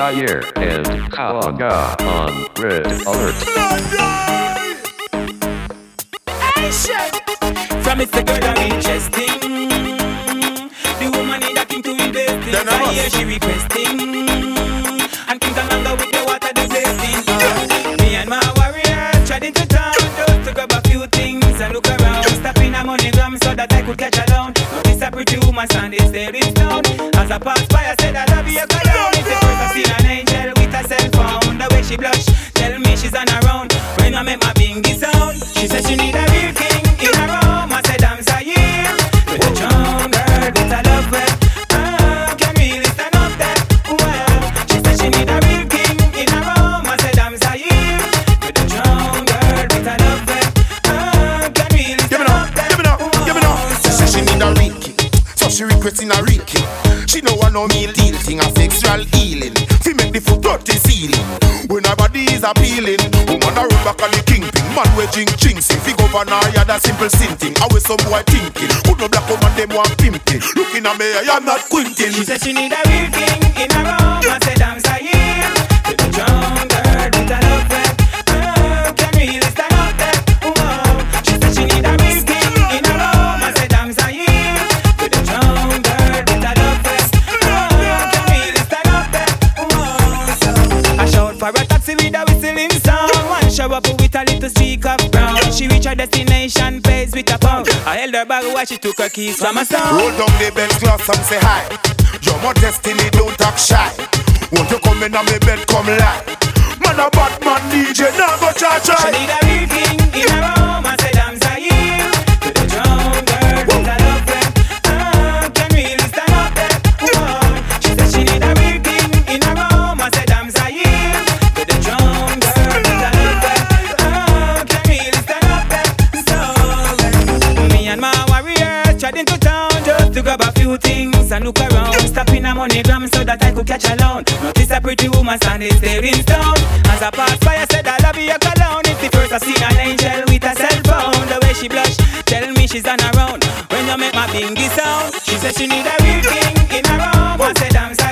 Zaire and Kawaga on Red Alert. From it's the girl I'm interesting. The woman in that thing to invest in. Then I I hear she requesting. And think I'm longer with the water the blessing. Me and my warriors treading to town just to grab a few things and look around. Stopping a money gram so that I could catch a loan. Notice a pretty woman standing staring down. As I pass by, I said I she blush, tell me she's on her so she a real. She know I know me deal thing, a sexual healing. Fi make the foot dirty ceiling. When her body is appealing, woman a run back on the kingpin. Man we jing ching, see fi governor ya that simple sin thing. How some boy thinking? Who no black woman them want pimping? Looking at me, I am not quinting. She said she need a real king in her home. I said I'm Zaire. A little streak of brown. She reach her destination, pays with a pound. I held her bag while she took her keys from a sound. Roll down the bed glass and say hi. You're my destiny, don't act shy. Won't you come in on me bed, come lie. Man a warriors treading to town just to grab a few things and look around. Stopping a money gram so that I could catch a loan. Notice a pretty woman standing staring down. As I passed by, I said I love you, cologne. It's the first I seen an angel with a cell phone. The way she blush, tell me she's on her own. When you make my bingy sound, she said she need a real king in her home. I said I'm Zaire.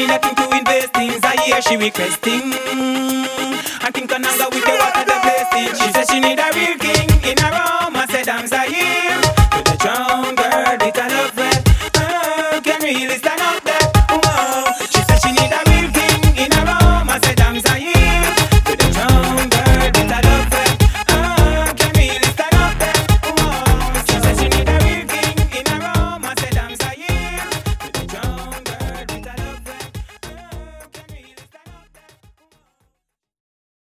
In nothing to invest in. Zaire she requesting. I think I'm with the water the blessing. She said she need a real king